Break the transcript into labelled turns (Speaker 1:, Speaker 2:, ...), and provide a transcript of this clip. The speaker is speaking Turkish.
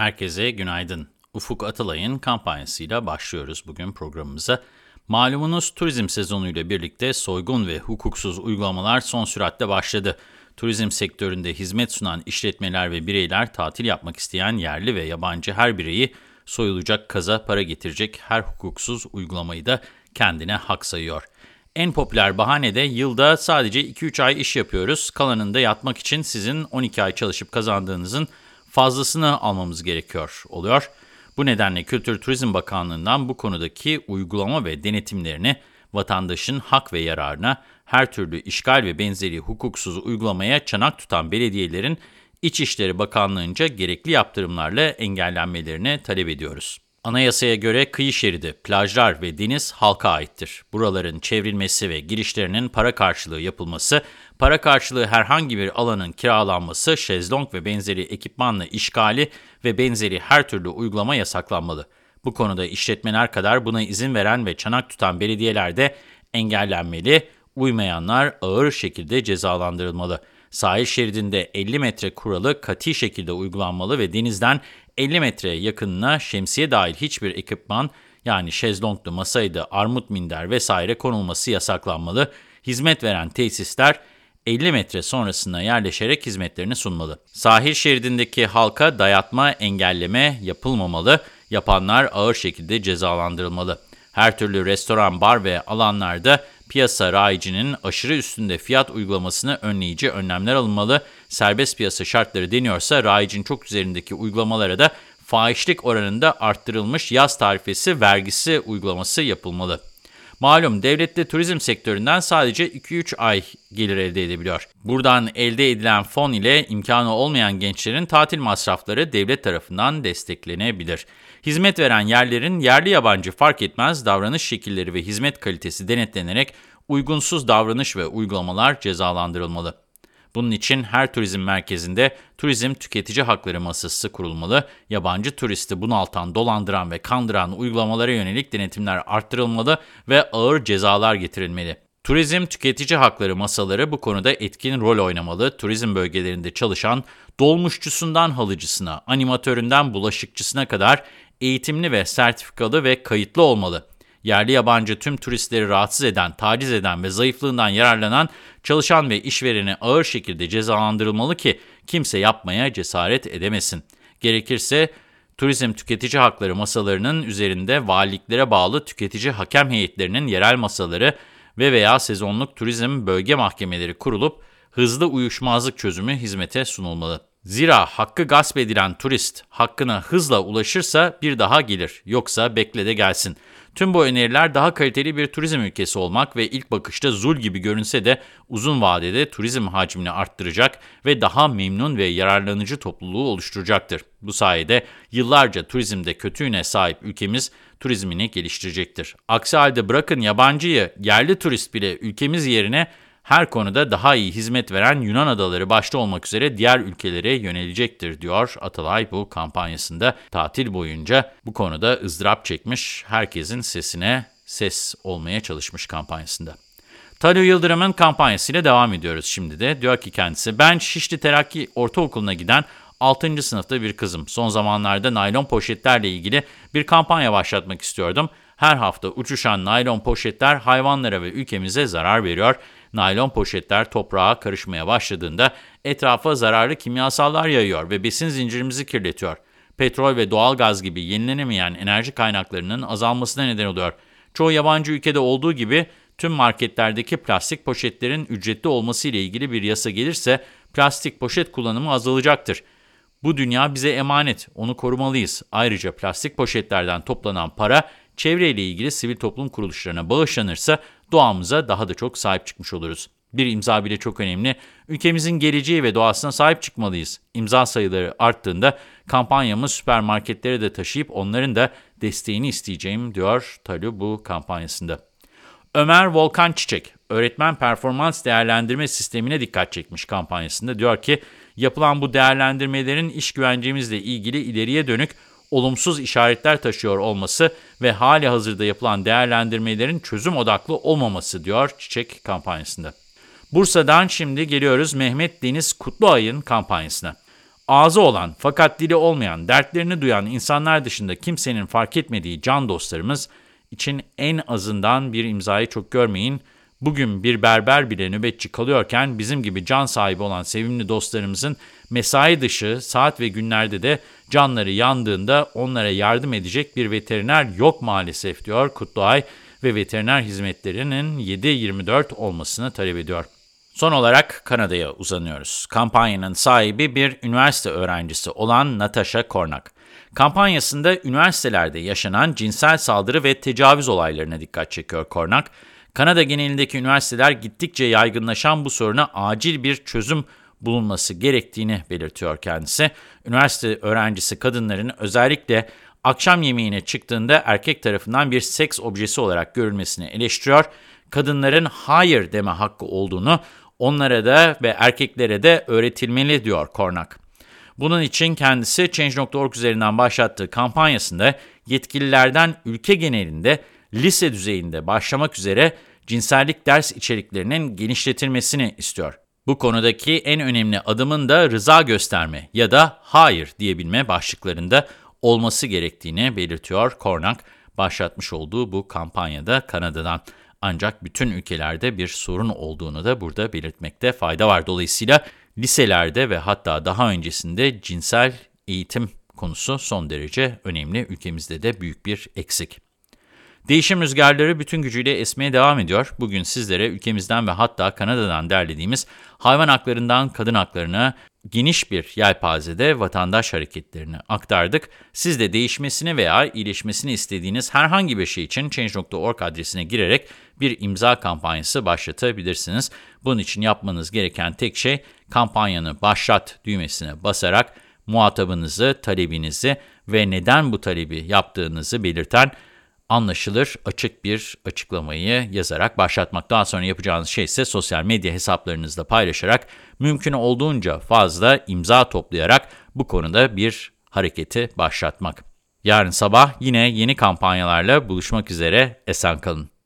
Speaker 1: Herkese günaydın. Ufuk Atalay'ın kampanyasıyla başlıyoruz bugün programımıza. Malumunuz turizm sezonuyla birlikte soygun ve hukuksuz uygulamalar son süratle başladı. Turizm sektöründe hizmet sunan işletmeler ve bireyler tatil yapmak isteyen yerli ve yabancı her bireyi soyulacak kaza para getirecek her hukuksuz uygulamayı da kendine hak sayıyor. En popüler bahane de yılda sadece 2-3 ay iş yapıyoruz. Kalanında yatmak için sizin 12 ay çalışıp kazandığınızın fazlasını almamız gerekiyor oluyor. Bu nedenle Kültür Turizm Bakanlığı'ndan bu konudaki uygulama ve denetimlerini vatandaşın hak ve yararına her türlü işgal ve benzeri hukuksuz uygulamaya çanak tutan belediyelerin İçişleri Bakanlığı'nca gerekli yaptırımlarla engellenmelerini talep ediyoruz. Anayasaya göre kıyı şeridi, plajlar ve deniz halka aittir. Buraların çevrilmesi ve girişlerinin para karşılığı yapılması, para karşılığı herhangi bir alanın kiralanması, şezlong ve benzeri ekipmanla işgali ve benzeri her türlü uygulama yasaklanmalı. Bu konuda işletmeler kadar buna izin veren ve çanak tutan belediyeler de engellenmeli, uymayanlar ağır şekilde cezalandırılmalı. Sahil şeridinde 50 metre kuralı kati şekilde uygulanmalı ve denizden 50 metre yakınına şemsiye dahil hiçbir ekipman yani şezlonglu, masaydı, armut minder vesaire konulması yasaklanmalı. Hizmet veren tesisler 50 metre sonrasına yerleşerek hizmetlerini sunmalı. Sahil şeridindeki halka dayatma, engelleme yapılmamalı. Yapanlar ağır şekilde cezalandırılmalı. Her türlü restoran, bar ve alanlarda piyasa rayicinin aşırı üstünde fiyat uygulamasını önleyici önlemler alınmalı. Serbest piyasa şartları deniyorsa rayicin çok üzerindeki uygulamalara da fahişlik oranında arttırılmış yaz tarifesi vergisi uygulaması yapılmalı. Malum devlette turizm sektöründen sadece 2-3 ay gelir elde edebiliyor. Buradan elde edilen fon ile imkanı olmayan gençlerin tatil masrafları devlet tarafından desteklenebilir. Hizmet veren yerlerin yerli yabancı fark etmez davranış şekilleri ve hizmet kalitesi denetlenerek uygunsuz davranış ve uygulamalar cezalandırılmalı. Bunun için her turizm merkezinde turizm tüketici hakları masası kurulmalı, yabancı turisti bunaltan, dolandıran ve kandıran uygulamalara yönelik denetimler arttırılmalı ve ağır cezalar getirilmeli. Turizm tüketici hakları masaları bu konuda etkin rol oynamalı. Turizm bölgelerinde çalışan dolmuşçusundan halıcısına, animatöründen bulaşıkçısına kadar eğitimli ve sertifikalı ve kayıtlı olmalı. Yerli yabancı tüm turistleri rahatsız eden, taciz eden ve zayıflığından yararlanan çalışan ve işvereni ağır şekilde cezalandırılmalı ki kimse yapmaya cesaret edemesin. Gerekirse turizm tüketici hakları masalarının üzerinde valiliklere bağlı tüketici hakem heyetlerinin yerel masaları ve veya sezonluk turizm bölge mahkemeleri kurulup hızlı uyuşmazlık çözümü hizmete sunulmalı. Zira hakkı gasp edilen turist hakkına hızla ulaşırsa bir daha gelir, yoksa bekle de gelsin. Tüm bu öneriler daha kaliteli bir turizm ülkesi olmak ve ilk bakışta zul gibi görünse de uzun vadede turizm hacmini arttıracak ve daha memnun ve yararlanıcı topluluğu oluşturacaktır. Bu sayede yıllarca turizmde kötüğüne sahip ülkemiz turizmini geliştirecektir. Aksi halde bırakın yabancıyı, yerli turist bile ülkemiz yerine her konuda daha iyi hizmet veren Yunan adaları başta olmak üzere diğer ülkelere yönelecektir diyor Atalay bu kampanyasında. Tatil boyunca bu konuda ızdırap çekmiş, herkesin sesine ses olmaya çalışmış kampanyasında. Talio Yıldırım'ın kampanyasıyla devam ediyoruz şimdi de. Diyor ki kendisi, ben Şişli Terakki Ortaokulu'na giden 6. sınıfta bir kızım. Son zamanlarda naylon poşetlerle ilgili bir kampanya başlatmak istiyordum. Her hafta uçuşan naylon poşetler hayvanlara ve ülkemize zarar veriyor. Naylon poşetler toprağa karışmaya başladığında etrafa zararlı kimyasallar yayıyor ve besin zincirimizi kirletiyor. Petrol ve doğal gaz gibi yenilenemeyen enerji kaynaklarının azalmasına neden oluyor. Çoğu yabancı ülkede olduğu gibi tüm marketlerdeki plastik poşetlerin ücretli olması ile ilgili bir yasa gelirse plastik poşet kullanımı azalacaktır. Bu dünya bize emanet, onu korumalıyız. Ayrıca plastik poşetlerden toplanan para çevreyle ilgili sivil toplum kuruluşlarına bağışlanırsa doğamıza daha da çok sahip çıkmış oluruz. Bir imza bile çok önemli. Ülkemizin geleceği ve doğasına sahip çıkmalıyız. İmza sayıları arttığında kampanyamı süpermarketlere de taşıyıp onların da desteğini isteyeceğim diyor Talu bu kampanyasında. Ömer Volkan Çiçek, öğretmen performans değerlendirme sistemine dikkat çekmiş kampanyasında. Diyor ki yapılan bu değerlendirmelerin iş güvencemizle ilgili ileriye dönük olumsuz işaretler taşıyor olması ve hali hazırda yapılan değerlendirmelerin çözüm odaklı olmaması diyor Çiçek kampanyasında. Bursa'dan şimdi geliyoruz Mehmet Deniz Kutluay'ın kampanyasına. ağzı olan fakat dili olmayan, dertlerini duyan insanlar dışında kimsenin fark etmediği can dostlarımız için en azından bir imzayı çok görmeyin. Bugün bir berber bile nöbetçi kalıyorken bizim gibi can sahibi olan sevimli dostlarımızın mesai dışı saat ve günlerde de canları yandığında onlara yardım edecek bir veteriner yok maalesef diyor Kutluay ve veteriner hizmetlerinin 7-24 olmasını talep ediyor. Son olarak Kanada'ya uzanıyoruz. Kampanyanın sahibi bir üniversite öğrencisi olan Natasha Kornak. Kampanyasında üniversitelerde yaşanan cinsel saldırı ve tecavüz olaylarına dikkat çekiyor Kornak. Kanada genelindeki üniversiteler gittikçe yaygınlaşan bu soruna acil bir çözüm bulunması gerektiğini belirtiyor kendisi. Üniversite öğrencisi kadınların özellikle akşam yemeğine çıktığında erkek tarafından bir seks objesi olarak görülmesini eleştiriyor. Kadınların hayır deme hakkı olduğunu onlara da ve erkeklere de öğretilmeli diyor Kornak. Bunun için kendisi Change.org üzerinden başlattığı kampanyasında yetkililerden ülke genelinde lise düzeyinde başlamak üzere cinsellik ders içeriklerinin genişletilmesini istiyor. Bu konudaki en önemli adımın da rıza gösterme ya da hayır diyebilme başlıklarında olması gerektiğini belirtiyor Kornak. Başlatmış olduğu bu kampanyada Kanada'dan ancak bütün ülkelerde bir sorun olduğunu da burada belirtmekte fayda var. Dolayısıyla liselerde ve hatta daha öncesinde cinsel eğitim konusu son derece önemli. Ülkemizde de büyük bir eksik. Değişim rüzgarları bütün gücüyle esmeye devam ediyor. Bugün sizlere ülkemizden ve hatta Kanada'dan derlediğimiz hayvan haklarından kadın haklarına geniş bir yelpazede vatandaş hareketlerini aktardık. Siz de değişmesini veya iyileşmesini istediğiniz herhangi bir şey için Change.org adresine girerek bir imza kampanyası başlatabilirsiniz. Bunun için yapmanız gereken tek şey kampanyanı başlat düğmesine basarak muhatabınızı, talebinizi ve neden bu talebi yaptığınızı belirten anlaşılır, açık bir açıklamayı yazarak başlatmak. Daha sonra yapacağınız şey ise sosyal medya hesaplarınızda paylaşarak mümkün olduğunca fazla imza toplayarak bu konuda bir hareketi başlatmak. Yarın sabah yine yeni kampanyalarla buluşmak üzere. Esen kalın.